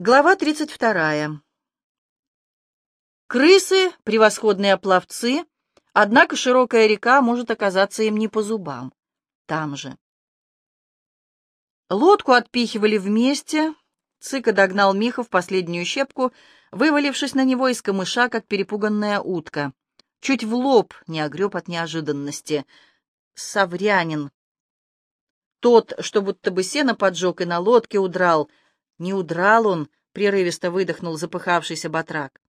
Глава 32. Крысы — превосходные пловцы, однако широкая река может оказаться им не по зубам. Там же. Лодку отпихивали вместе. Цыка догнал Миха в последнюю щепку, вывалившись на него из камыша, как перепуганная утка. Чуть в лоб не огреб от неожиданности. Саврянин. Тот, что будто бы сено поджег и на лодке удрал — не удрал он, прерывисто выдохнул запыхавшийся батрак.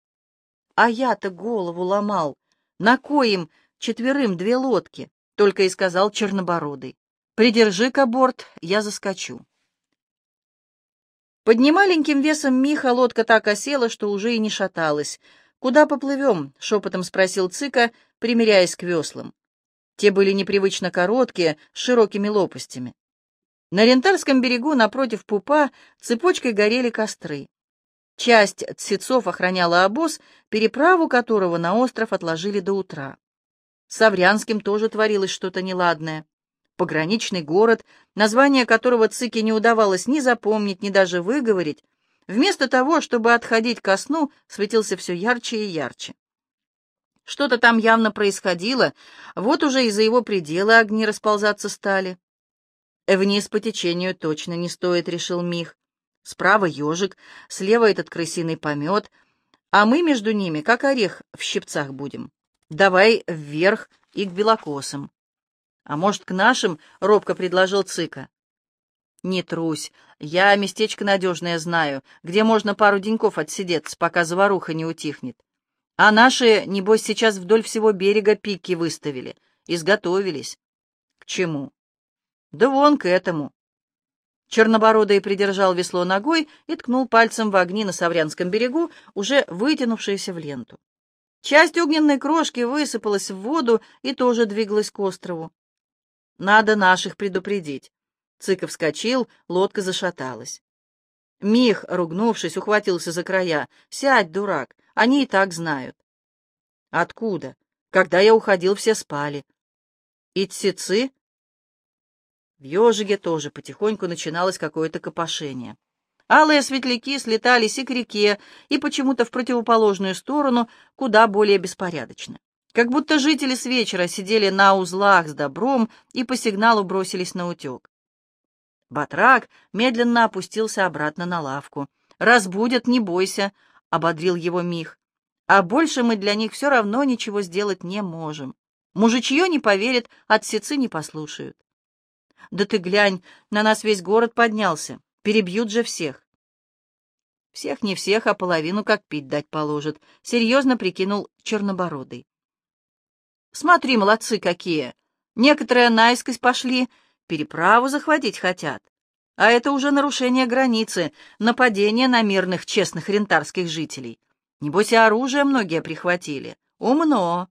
А я-то голову ломал. На коим четверым две лодки, только и сказал Чернобородый. Придержи-ка борт, я заскочу. Под немаленьким весом Миха лодка так осела, что уже и не шаталась. «Куда поплывем?» — шепотом спросил Цыка, примеряясь к веслам. Те были непривычно короткие, с широкими лопастями. На Рентальском берегу напротив пупа цепочкой горели костры. Часть цецов охраняла обоз, переправу которого на остров отложили до утра. С Аврянским тоже творилось что-то неладное. Пограничный город, название которого Цике не удавалось ни запомнить, ни даже выговорить, вместо того, чтобы отходить ко сну, светился все ярче и ярче. Что-то там явно происходило, вот уже из-за его предела огни расползаться стали. Вниз по течению точно не стоит, решил Мих. Справа ежик, слева этот крысиный помет, а мы между ними, как орех, в щипцах будем. Давай вверх и к белокосам. А может, к нашим, — робко предложил Цыка. Не трусь, я местечко надежное знаю, где можно пару деньков отсидеться, пока заваруха не утихнет. А наши, небось, сейчас вдоль всего берега пики выставили, изготовились. К чему? Да вон к этому. Чернобородый придержал весло ногой и ткнул пальцем в огни на Саврянском берегу, уже вытянувшиеся в ленту. Часть огненной крошки высыпалась в воду и тоже двигалась к острову. Надо наших предупредить. Цыков вскочил, лодка зашаталась. Мих, ругнувшись, ухватился за края. «Сядь, дурак, они и так знают». «Откуда? Когда я уходил, все спали». «И тсицы?» В ежиге тоже потихоньку начиналось какое-то копошение. Алые светляки слетались и к реке, и почему-то в противоположную сторону, куда более беспорядочно. Как будто жители с вечера сидели на узлах с добром и по сигналу бросились на утек. Батрак медленно опустился обратно на лавку. «Разбудят, не бойся», — ободрил его Мих. «А больше мы для них все равно ничего сделать не можем. Мужичье не поверит, отсецы не послушают». Да ты глянь, на нас весь город поднялся. Перебьют же всех. Всех не всех, а половину как пить дать положат. Серьезно прикинул Чернобородый. Смотри, молодцы какие. Некоторые наискось пошли, переправу захватить хотят. А это уже нарушение границы, нападение на мирных, честных рентарских жителей. Небось, и оружие многие прихватили. Умно.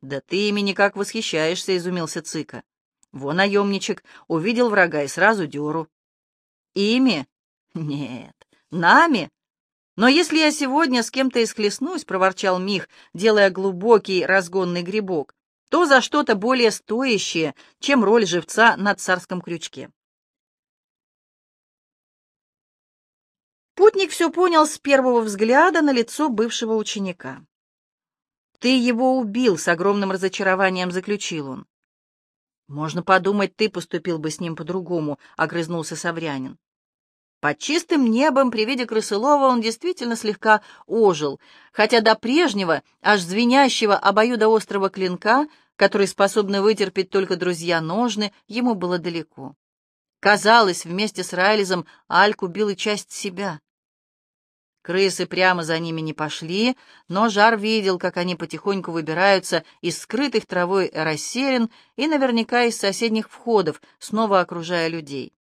Да ты ими никак восхищаешься, изумился Цыка. Во наемничек, увидел врага и сразу дёру. Ими? Нет, нами. Но если я сегодня с кем-то исхлестнусь, — проворчал Мих, делая глубокий разгонный грибок, — то за что-то более стоящее, чем роль живца на царском крючке. Путник все понял с первого взгляда на лицо бывшего ученика. «Ты его убил», — с огромным разочарованием заключил он. «Можно подумать, ты поступил бы с ним по-другому», — огрызнулся Саврянин. Под чистым небом при виде крысылова он действительно слегка ожил, хотя до прежнего, аж звенящего обоюдоострого клинка, который способны вытерпеть только друзья-ножны, ему было далеко. Казалось, вместе с Райлизом Альк убил и часть себя. Крысы прямо за ними не пошли, но Жар видел, как они потихоньку выбираются из скрытых травой расселен и наверняка из соседних входов, снова окружая людей.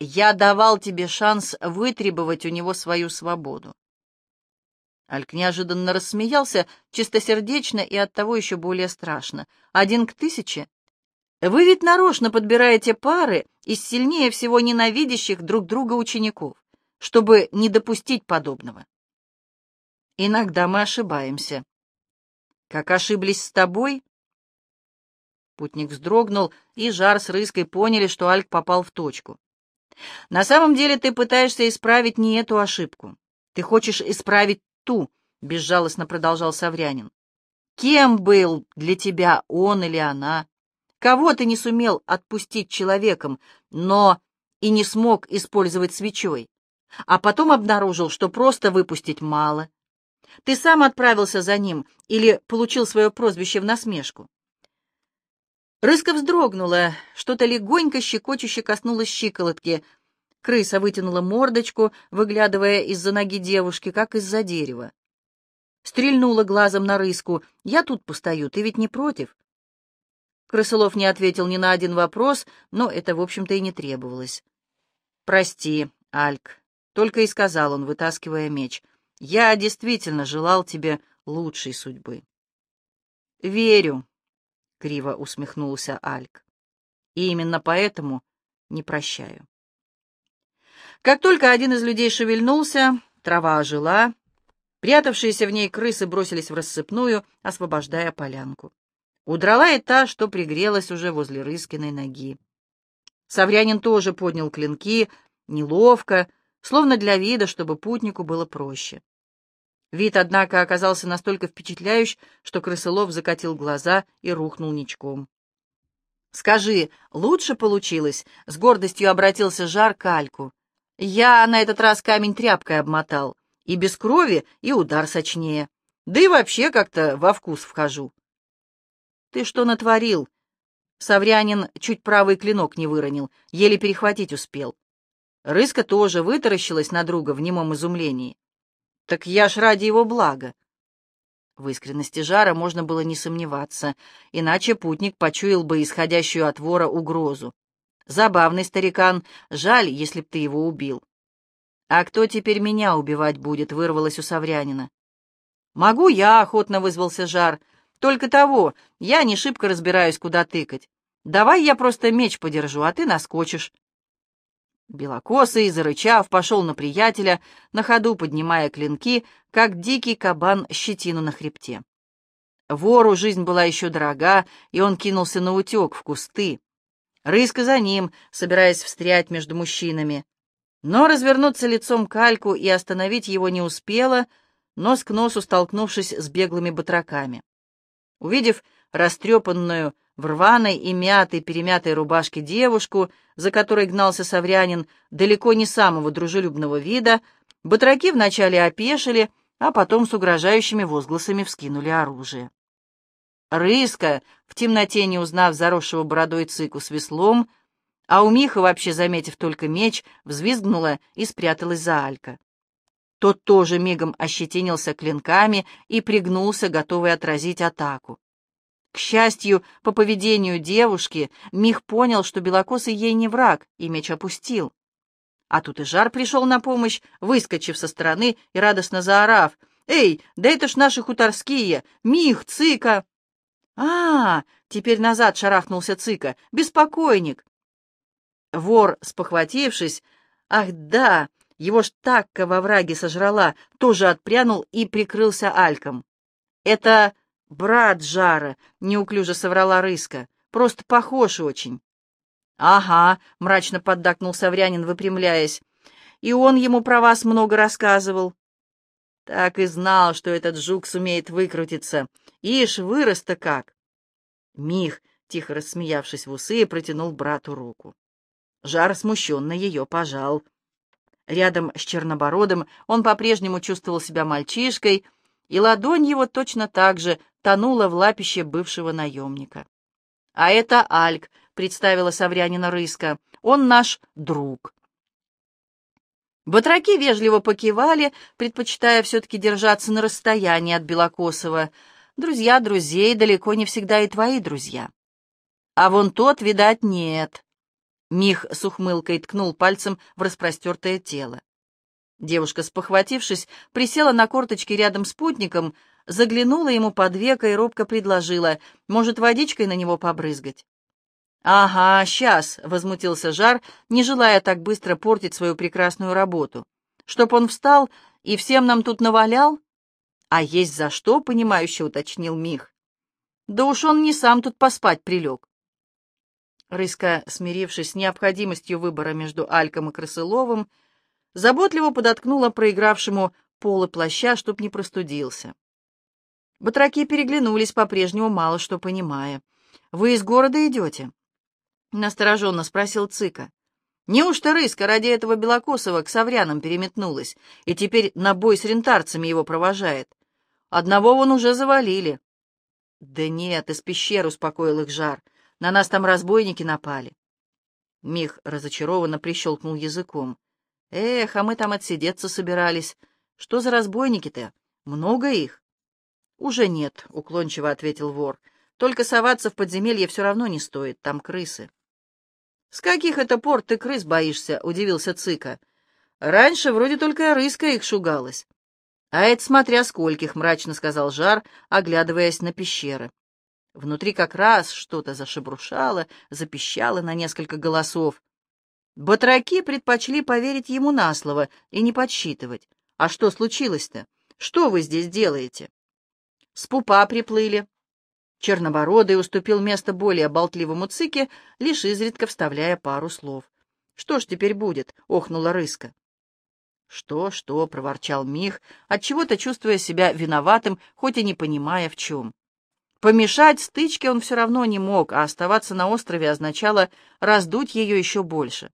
«Я давал тебе шанс вытребовать у него свою свободу». Альк неожиданно рассмеялся, чистосердечно и оттого еще более страшно. «Один к тысяче? Вы ведь нарочно подбираете пары из сильнее всего ненавидящих друг друга учеников чтобы не допустить подобного. Иногда мы ошибаемся. Как ошиблись с тобой? Путник вздрогнул, и Жар с Рыской поняли, что Альк попал в точку. На самом деле ты пытаешься исправить не эту ошибку. Ты хочешь исправить ту, — безжалостно продолжал Саврянин. Кем был для тебя он или она? Кого ты не сумел отпустить человеком, но и не смог использовать свечой, а потом обнаружил, что просто выпустить мало? Ты сам отправился за ним или получил свое прозвище в насмешку? Рыска вздрогнула, что-то легонько щекочуще коснулось щиколотки. Крыса вытянула мордочку, выглядывая из-за ноги девушки, как из-за дерева. Стрельнула глазом на рыску. «Я тут постою, ты ведь не против?» Крысолов не ответил ни на один вопрос, но это, в общем-то, и не требовалось. «Прости, Альк», — только и сказал он, вытаскивая меч. «Я действительно желал тебе лучшей судьбы». «Верю», — криво усмехнулся Альк. «И именно поэтому не прощаю». Как только один из людей шевельнулся, трава ожила, прятавшиеся в ней крысы бросились в рассыпную, освобождая полянку. Удрала и та, что пригрелась уже возле Рыскиной ноги. Саврянин тоже поднял клинки, неловко, словно для вида, чтобы путнику было проще. Вид, однако, оказался настолько впечатляющий, что крысолов закатил глаза и рухнул ничком. «Скажи, лучше получилось?» — с гордостью обратился Жар к Альку. «Я на этот раз камень тряпкой обмотал. И без крови, и удар сочнее. Да и вообще как-то во вкус вхожу». «Ты что натворил?» Саврянин чуть правый клинок не выронил, еле перехватить успел. Рыска тоже вытаращилась на друга в немом изумлении. Так я ж ради его блага. В искренности жара можно было не сомневаться, иначе путник почуял бы исходящую от вора угрозу. Забавный старикан, жаль, если б ты его убил. «А кто теперь меня убивать будет?» — вырвалось у Саврянина. «Могу я», — охотно вызвался жар. «Только того, я не шибко разбираюсь, куда тыкать. Давай я просто меч подержу, а ты наскочишь». Белокосый, зарычав, пошел на приятеля, на ходу поднимая клинки, как дикий кабан щетину на хребте. Вору жизнь была еще дорога, и он кинулся на утек в кусты. Рыска за ним, собираясь встрять между мужчинами. Но развернуться лицом к Альку и остановить его не успела, нос к носу столкнувшись с беглыми батраками. Увидев растрепанную, в рваной и мятой, перемятой рубашке девушку, за которой гнался Саврянин, далеко не самого дружелюбного вида, батраки вначале опешили, а потом с угрожающими возгласами вскинули оружие. Рыска, в темноте не узнав заросшего бородой цику с веслом, а у Миха, вообще заметив только меч, взвизгнула и спряталась за Алька. Тот тоже мигом ощетинился клинками и пригнулся, готовый отразить атаку. К счастью, по поведению девушки, Мих понял, что Белокосый ей не враг, и меч опустил. А тут и Жар пришел на помощь, выскочив со стороны и радостно заорав. «Эй, да это ж наши хуторские! Мих, Цыка!» «А, теперь назад шарахнулся Цыка! Беспокойник!» Вор, спохватившись, «Ах, да, его ж такка во враге сожрала!» тоже отпрянул и прикрылся альком. «Это «Брат Жара», — неуклюже соврала Рыска, — «просто похож очень». «Ага», — мрачно поддакнул Саврянин, выпрямляясь, — «и он ему про вас много рассказывал». Так и знал, что этот жук сумеет выкрутиться. Ишь, вырос-то как! Мих, тихо рассмеявшись в усы, протянул брату руку. Жар смущенно ее пожал. Рядом с Чернобородом он по-прежнему чувствовал себя мальчишкой, и ладонь его точно так же тонула в лапище бывшего наемника. «А это Альк», — представила Саврянина Рыска, — «он наш друг». Батраки вежливо покивали, предпочитая все-таки держаться на расстоянии от Белокосова. Друзья друзей далеко не всегда и твои друзья. А вон тот, видать, нет. Мих с ухмылкой ткнул пальцем в распростертое тело. Девушка, спохватившись, присела на корточки рядом с путником, заглянула ему под веко и робко предложила, может, водичкой на него побрызгать. «Ага, сейчас», — возмутился Жар, не желая так быстро портить свою прекрасную работу. «Чтоб он встал и всем нам тут навалял?» «А есть за что?» — понимающе уточнил Мих. «Да уж он не сам тут поспать прилег». Рыска, смирившись с необходимостью выбора между Альком и Крысыловым, заботливо подоткнула проигравшему полы плаща, чтоб не простудился. Батраки переглянулись, по-прежнему мало что понимая. «Вы из города идете?» — настороженно спросил Цыка. «Неужто Рыска ради этого Белокосова к Саврянам переметнулась и теперь на бой с рентарцами его провожает? Одного вон уже завалили». «Да нет, из пещер успокоил их жар. На нас там разбойники напали». Мих разочарованно прищелкнул языком. «Эх, а мы там отсидеться собирались. Что за разбойники-то? Много их?» «Уже нет», — уклончиво ответил вор. «Только соваться в подземелье все равно не стоит, там крысы». «С каких это пор ты крыс боишься?» — удивился Цыка. «Раньше вроде только рыска их шугалась». «А это смотря скольких», — мрачно сказал Жар, оглядываясь на пещеры. Внутри как раз что-то зашебрушало, запищало на несколько голосов. Батраки предпочли поверить ему на слово и не подсчитывать. «А что случилось-то? Что вы здесь делаете?» С пупа приплыли. Чернобородый уступил место более болтливому цике, лишь изредка вставляя пару слов. «Что ж теперь будет?» — охнула рыска. «Что, что?» — проворчал Мих, отчего-то чувствуя себя виноватым, хоть и не понимая в чем. Помешать стычке он все равно не мог, а оставаться на острове означало раздуть ее еще больше.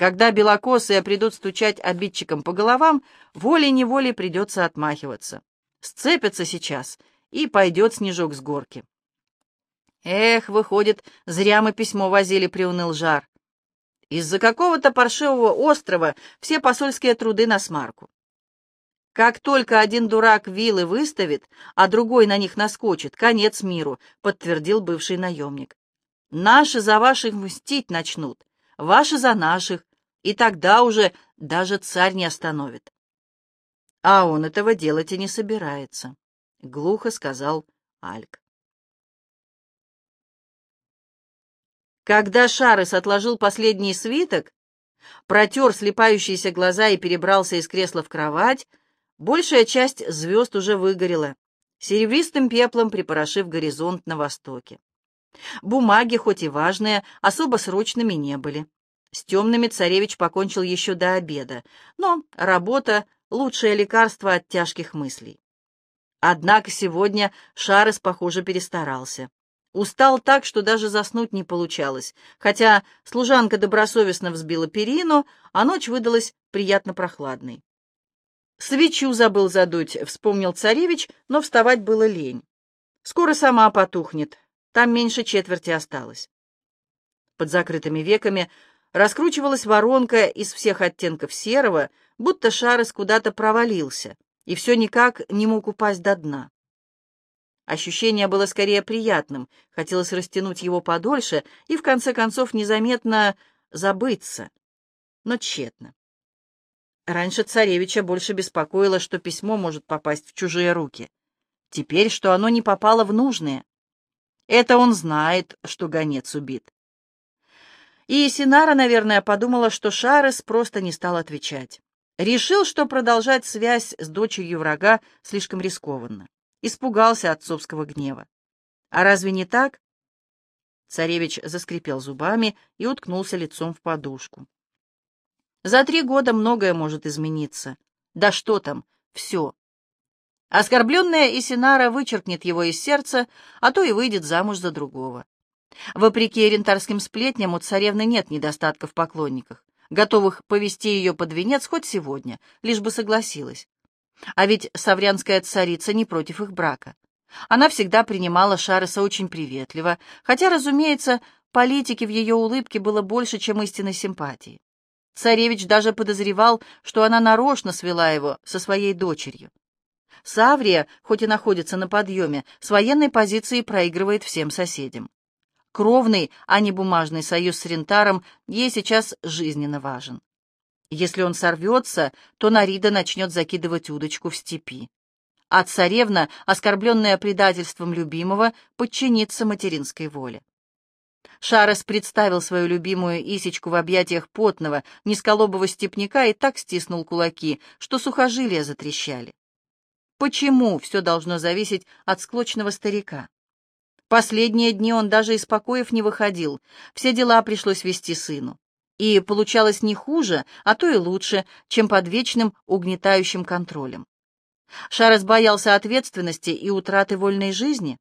Когда белокосые придут стучать обидчикам по головам, волей-неволей придется отмахиваться. Сцепятся сейчас и пойдет снежок с горки. Эх, выходит, зря мы письмо возили, приуныл жар. Из-за какого-то паршивого острова все посольские труды на смарку. Как только один дурак вилы выставит, а другой на них наскочит, конец миру, подтвердил бывший наемник. Наши за ваших мстить начнут, ваши за наших, и тогда уже даже царь не остановит. А он этого делать и не собирается. — глухо сказал Альк. Когда Шарес отложил последний свиток, протер слепающиеся глаза и перебрался из кресла в кровать, большая часть звезд уже выгорела, серебристым пеплом припорошив горизонт на востоке. Бумаги, хоть и важные, особо срочными не были. С темными царевич покончил еще до обеда, но работа — лучшее лекарство от тяжких мыслей. Однако сегодня Шарес, похоже, перестарался. Устал так, что даже заснуть не получалось, хотя служанка добросовестно взбила перину, а ночь выдалась приятно прохладной. «Свечу забыл задуть», — вспомнил царевич, но вставать было лень. «Скоро сама потухнет, там меньше четверти осталось». Под закрытыми веками раскручивалась воронка из всех оттенков серого, будто Шарес куда-то провалился — и все никак не мог упасть до дна. Ощущение было скорее приятным, хотелось растянуть его подольше и, в конце концов, незаметно забыться, но тщетно. Раньше царевича больше беспокоило, что письмо может попасть в чужие руки. Теперь, что оно не попало в нужные. Это он знает, что гонец убит. И Синара, наверное, подумала, что Шарес просто не стал отвечать. Решил, что продолжать связь с дочерью врага слишком рискованно. Испугался отцовского гнева. А разве не так? Царевич заскрипел зубами и уткнулся лицом в подушку. За три года многое может измениться. Да что там, все. Оскорбленная Исинара вычеркнет его из сердца, а то и выйдет замуж за другого. Вопреки рентарским сплетням у царевны нет недостатка в поклонниках готовых повести ее под венец хоть сегодня, лишь бы согласилась. А ведь саврянская царица не против их брака. Она всегда принимала Шареса очень приветливо, хотя, разумеется, политики в ее улыбке было больше, чем истинной симпатии. Царевич даже подозревал, что она нарочно свела его со своей дочерью. Саврия, хоть и находится на подъеме, с военной позиции проигрывает всем соседям. Кровный, а не бумажный союз с Рентаром ей сейчас жизненно важен. Если он сорвется, то Нарида начнет закидывать удочку в степи. А царевна, оскорбленная предательством любимого, подчинится материнской воле. Шарес представил свою любимую Исечку в объятиях потного, низколобого степняка и так стиснул кулаки, что сухожилия затрещали. Почему все должно зависеть от склочного старика? Последние дни он даже из покоев не выходил, все дела пришлось вести сыну. И получалось не хуже, а то и лучше, чем под вечным угнетающим контролем. Шарес боялся ответственности и утраты вольной жизни.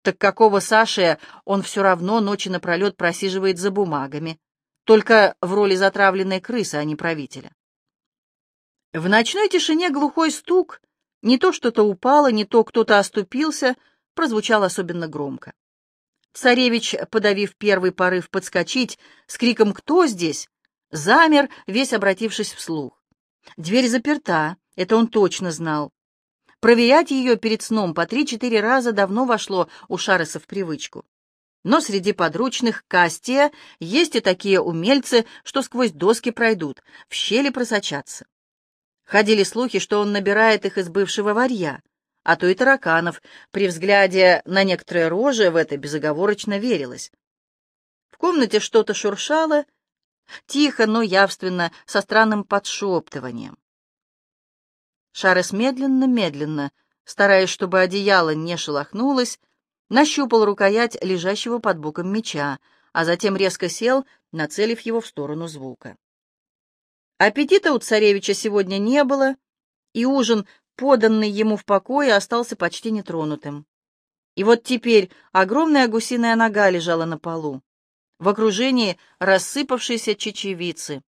Так какого Саши он все равно ночи напролет просиживает за бумагами, только в роли затравленной крысы, а не правителя. В ночной тишине глухой стук, не то что-то упало, не то кто-то оступился, прозвучал особенно громко. Царевич, подавив первый порыв подскочить, с криком «Кто здесь?», замер, весь обратившись вслух. Дверь заперта, это он точно знал. Проверять ее перед сном по три-четыре раза давно вошло у Шареса в привычку. Но среди подручных Кастия есть и такие умельцы, что сквозь доски пройдут, в щели просочатся. Ходили слухи, что он набирает их из бывшего варья, а то и тараканов. При взгляде на некоторые рожи в это безоговорочно верилось. В комнате что-то шуршало, тихо, но явственно, со странным подшептыванием. Шарес медленно-медленно, стараясь, чтобы одеяло не шелохнулось, нащупал рукоять лежащего под боком меча, а затем резко сел, нацелив его в сторону звука. Аппетита у царевича сегодня не было, и ужин, поданный ему в покое, остался почти нетронутым. И вот теперь огромная гусиная нога лежала на полу, в окружении рассыпавшейся чечевицы,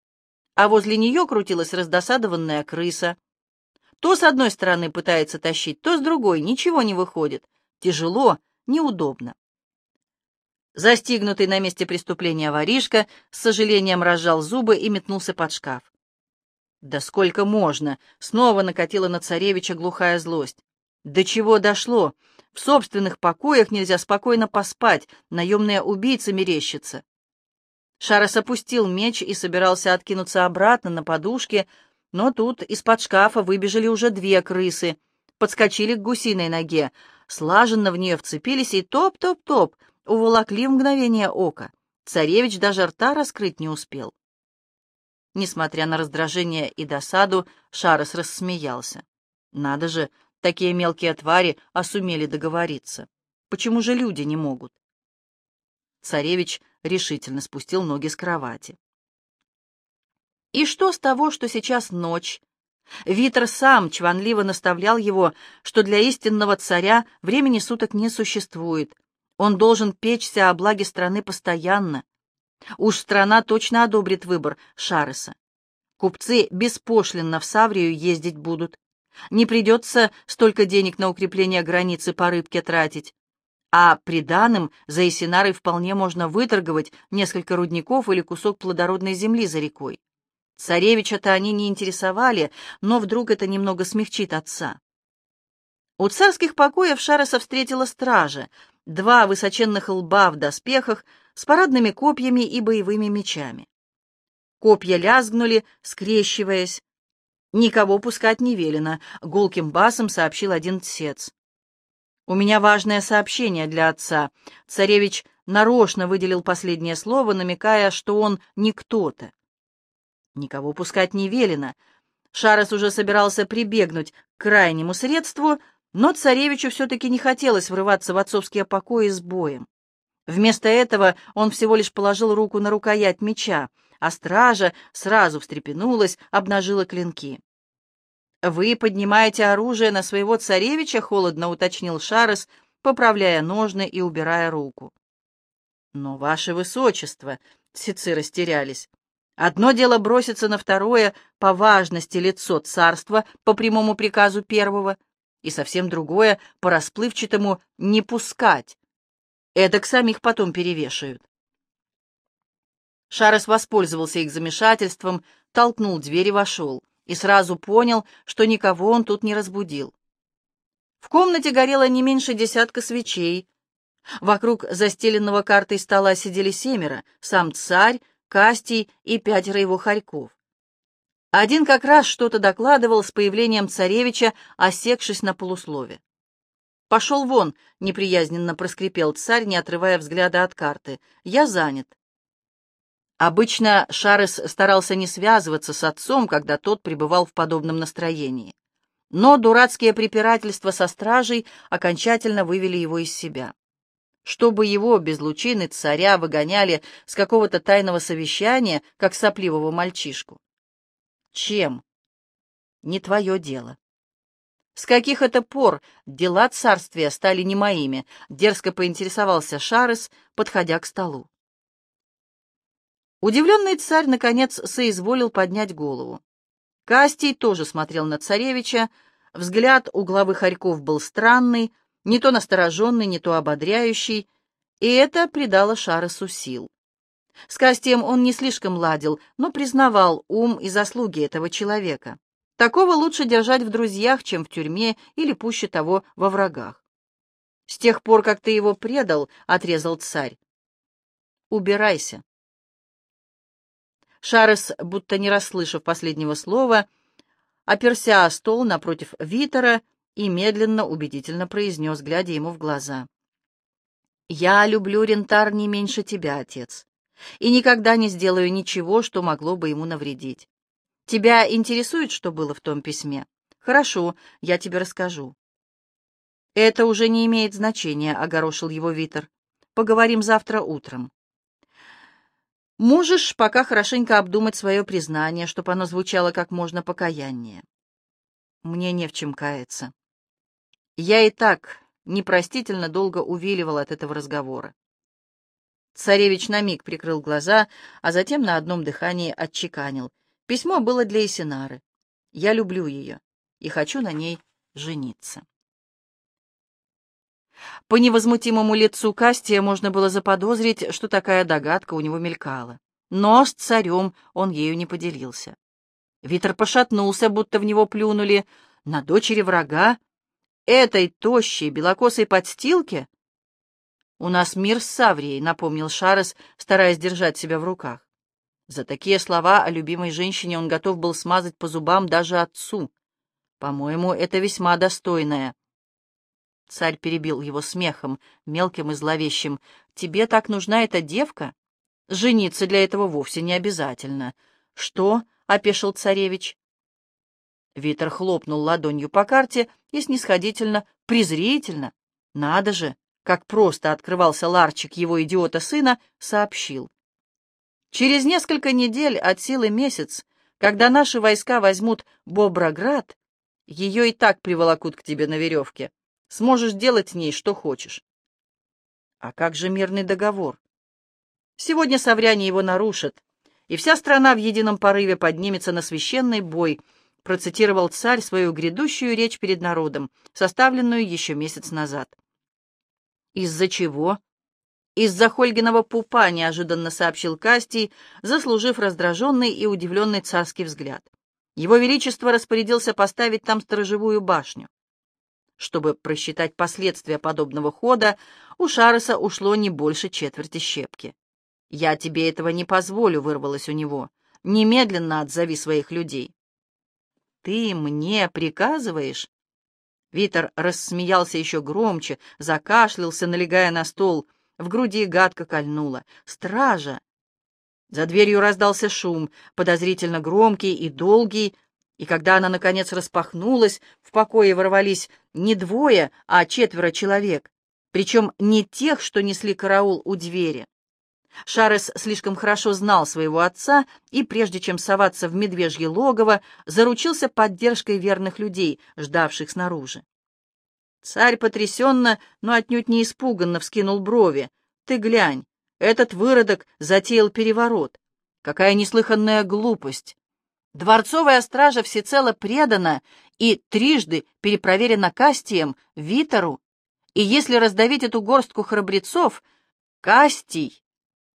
а возле нее крутилась раздосадованная крыса — то с одной стороны пытается тащить, то с другой, ничего не выходит. Тяжело, неудобно. Застигнутый на месте преступления воришка с сожалением разжал зубы и метнулся под шкаф. «Да сколько можно!» — снова накатила на царевича глухая злость. «До чего дошло? В собственных покоях нельзя спокойно поспать, наемные убийцы мерещатся». Шарос опустил меч и собирался откинуться обратно на подушке, но тут из-под шкафа выбежали уже две крысы, подскочили к гусиной ноге, слаженно в нее вцепились и топ-топ-топ уволокли в мгновение ока. Царевич даже рта раскрыть не успел. Несмотря на раздражение и досаду, Шарос рассмеялся. Надо же, такие мелкие твари осумели договориться. Почему же люди не могут? Царевич решительно спустил ноги с кровати. И что с того, что сейчас ночь? Витер сам чванливо наставлял его, что для истинного царя времени суток не существует. Он должен печься о благе страны постоянно. Уж страна точно одобрит выбор Шареса. Купцы беспошлинно в Саврию ездить будут. Не придется столько денег на укрепление границы по рыбке тратить. А приданым за Исинарой вполне можно выторговать несколько рудников или кусок плодородной земли за рекой. Царевича-то они не интересовали, но вдруг это немного смягчит отца. У царских покоев Шароса встретила стража, два высоченных лба в доспехах с парадными копьями и боевыми мечами. Копья лязгнули, скрещиваясь. «Никого пускать не велено», — гулким басом сообщил один тсец. «У меня важное сообщение для отца». Царевич нарочно выделил последнее слово, намекая, что он не кто-то. Никого пускать не велено. Шарес уже собирался прибегнуть к крайнему средству, но царевичу все-таки не хотелось врываться в отцовские покои с боем. Вместо этого он всего лишь положил руку на рукоять меча, а стража сразу встрепенулась, обнажила клинки. «Вы поднимаете оружие на своего царевича?» — холодно уточнил Шарес, поправляя ножны и убирая руку. «Но, ваше высочество!» — сицы растерялись. Одно дело броситься на второе по важности лицо царства по прямому приказу первого, и совсем другое по расплывчатому «не пускать». Эдак самих потом перевешают. Шарес воспользовался их замешательством, толкнул дверь и вошел, и сразу понял, что никого он тут не разбудил. В комнате горело не меньше десятка свечей. Вокруг застеленного картой стола сидели семеро, сам царь, Кастий и пятеро его хорьков. Один как раз что-то докладывал с появлением царевича, осекшись на полуслове. «Пошел вон!» — неприязненно проскрипел царь, не отрывая взгляда от карты. «Я занят». Обычно Шарес старался не связываться с отцом, когда тот пребывал в подобном настроении. Но дурацкие препирательства со стражей окончательно вывели его из себя. чтобы его без лучины царя выгоняли с какого-то тайного совещания, как сопливого мальчишку. Чем? Не твое дело. С каких это пор дела царствия стали не моими? Дерзко поинтересовался Шарес, подходя к столу. Удивленный царь, наконец, соизволил поднять голову. Кастий тоже смотрел на царевича, взгляд у главы Харьков был странный, не то настороженный, не то ободряющий, и это придало Шаресу сил. С Кастием он не слишком ладил, но признавал ум и заслуги этого человека. Такого лучше держать в друзьях, чем в тюрьме или, пуще того, во врагах. «С тех пор, как ты его предал, — отрезал царь, — убирайся». Шарес, будто не расслышав последнего слова, оперся о стол напротив Витера и медленно, убедительно произнес, глядя ему в глаза. «Я люблю Рентар не меньше тебя, отец, и никогда не сделаю ничего, что могло бы ему навредить. Тебя интересует, что было в том письме? Хорошо, я тебе расскажу». «Это уже не имеет значения», — огорошил его Витер. «Поговорим завтра утром». «Можешь пока хорошенько обдумать свое признание, чтобы оно звучало как можно покаяннее». «Мне не в чем каяться». Я и так непростительно долго увиливал от этого разговора. Царевич на миг прикрыл глаза, а затем на одном дыхании отчеканил. Письмо было для Исинары. Я люблю ее и хочу на ней жениться. По невозмутимому лицу Кастия можно было заподозрить, что такая догадка у него мелькала. Но с царем он ею не поделился. Витер пошатнулся, будто в него плюнули. На дочери врага этой тощей белокосой подстилке? У нас мир с Саврией, напомнил Шарес, стараясь держать себя в руках. За такие слова о любимой женщине он готов был смазать по зубам даже отцу. По-моему, это весьма достойное. Царь перебил его смехом, мелким и зловещим. «Тебе так нужна эта девка? Жениться для этого вовсе не обязательно». «Что?» — опешил царевич. Витер хлопнул ладонью по карте и снисходительно, презрительно, надо же, как просто открывался ларчик его идиота-сына, сообщил. Через несколько недель от силы месяц, когда наши войска возьмут Боброград, ее и так приволокут к тебе на веревке. Сможешь делать с ней что хочешь. А как же мирный договор? Сегодня совряне его нарушат, и вся страна в едином порыве поднимется на священный бой — процитировал царь свою грядущую речь перед народом, составленную еще месяц назад. «Из-за чего?» «Из-за Хольгиного пупа», — неожиданно сообщил Кастий, заслужив раздраженный и удивленный царский взгляд. Его Величество распорядился поставить там сторожевую башню. Чтобы просчитать последствия подобного хода, у Шареса ушло не больше четверти щепки. «Я тебе этого не позволю», — вырвалось у него. «Немедленно отзови своих людей». «Ты мне приказываешь?» Витер рассмеялся еще громче, закашлялся, налегая на стол. В груди гадко кольнуло. «Стража!» За дверью раздался шум, подозрительно громкий и долгий, и когда она, наконец, распахнулась, в покое ворвались не двое, а четверо человек, причем не тех, что несли караул у двери. Шарес слишком хорошо знал своего отца и, прежде чем соваться в медвежье логово, заручился поддержкой верных людей, ждавших снаружи. Царь потрясенно, но отнюдь не испуганно вскинул брови. «Ты глянь, этот выродок затеял переворот. Какая неслыханная глупость! Дворцовая стража всецело предана и трижды перепроверена Кастием, Витору, и если раздавить эту горстку храбрецов, Кастий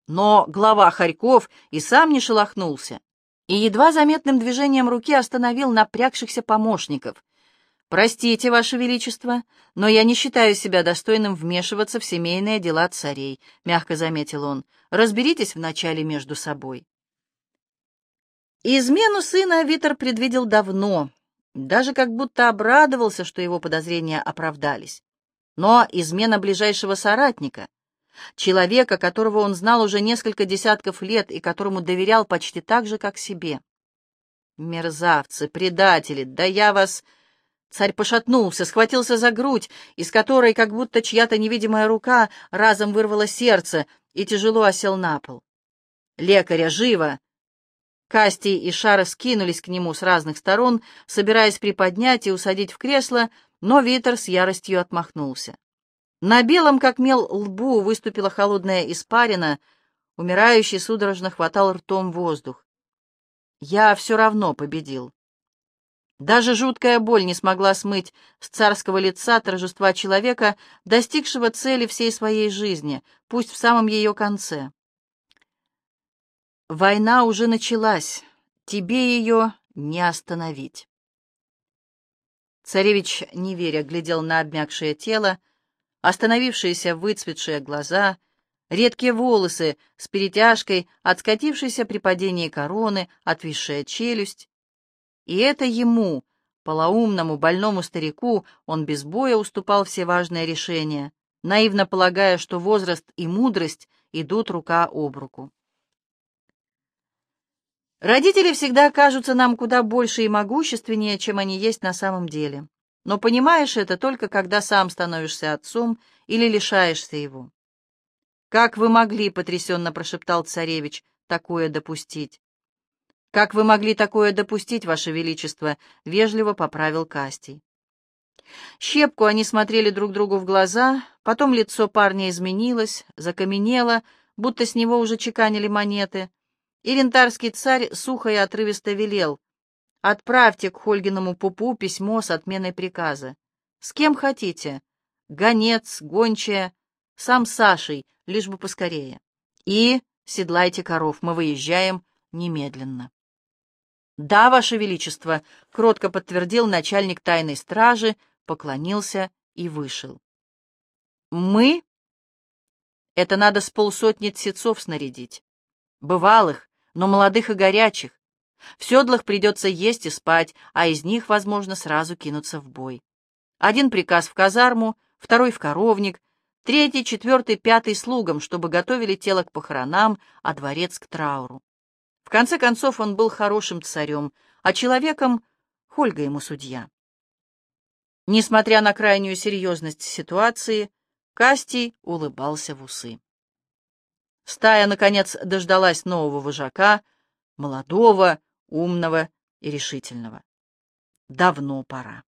но глава Харьков и сам не шелохнулся, и едва заметным движением руки остановил напрягшихся помощников. «Простите, Ваше Величество, но я не считаю себя достойным вмешиваться в семейные дела царей», — мягко заметил он. «Разберитесь вначале между собой». Измену сына Витер предвидел давно, даже как будто обрадовался, что его подозрения оправдались. Но измена ближайшего соратника, человека, которого он знал уже несколько десятков лет и которому доверял почти так же, как себе. Мерзавцы, предатели, да я вас... Царь пошатнулся, схватился за грудь, из которой, как будто чья-то невидимая рука, разом вырвала сердце и тяжело осел на пол. «Лекаря, живо!» Касти и Шара скинулись к нему с разных сторон, собираясь приподнять и усадить в кресло, но Витер с яростью отмахнулся. На белом, как мел, лбу выступила холодная испарина, умирающий судорожно хватал ртом воздух. «Я все равно победил». Даже жуткая боль не смогла смыть с царского лица торжества человека, достигшего цели всей своей жизни, пусть в самом ее конце. Война уже началась, тебе ее не остановить. Царевич, не веря, глядел на обмякшее тело, остановившиеся выцветшие глаза, редкие волосы с перетяжкой, отскатившиеся при падении короны, отвисшая челюсть. И это ему, полоумному, больному старику, он без боя уступал все важные решения, наивно полагая, что возраст и мудрость идут рука об руку. Родители всегда кажутся нам куда больше и могущественнее, чем они есть на самом деле. Но понимаешь это только когда сам становишься отцом или лишаешься его. «Как вы могли, — потрясенно прошептал царевич, — такое допустить?» «Как вы могли такое допустить, Ваше Величество?» — вежливо поправил Кастий. Щепку они смотрели друг другу в глаза, потом лицо парня изменилось, закаменело, будто с него уже чеканили монеты — и рентарский царь сухо и отрывисто велел. «Отправьте к Хольгиному пупу письмо с отменой приказа. С кем хотите. Гонец, гончая, сам Сашей, лишь бы поскорее. И седлайте коров, мы выезжаем немедленно». «Да, Ваше Величество», — кротко подтвердил начальник тайной стражи, поклонился и вышел. «Мы?» «Это надо с полсотни тсецов снарядить. Бывалых, но молодых и горячих. В седлах придется есть и спать, а из них, возможно, сразу кинуться в бой. Один приказ в казарму, второй в коровник, третий, четвертый, пятый слугам, чтобы готовили тело к похоронам, а дворец к трауру. В конце концов, он был хорошим царем, а человеком — Хольга ему судья. Несмотря на крайнюю серьезность ситуации, Кастий улыбался в усы. Стая, наконец, дождалась нового вожака, молодого, умного и решительного. Давно пора.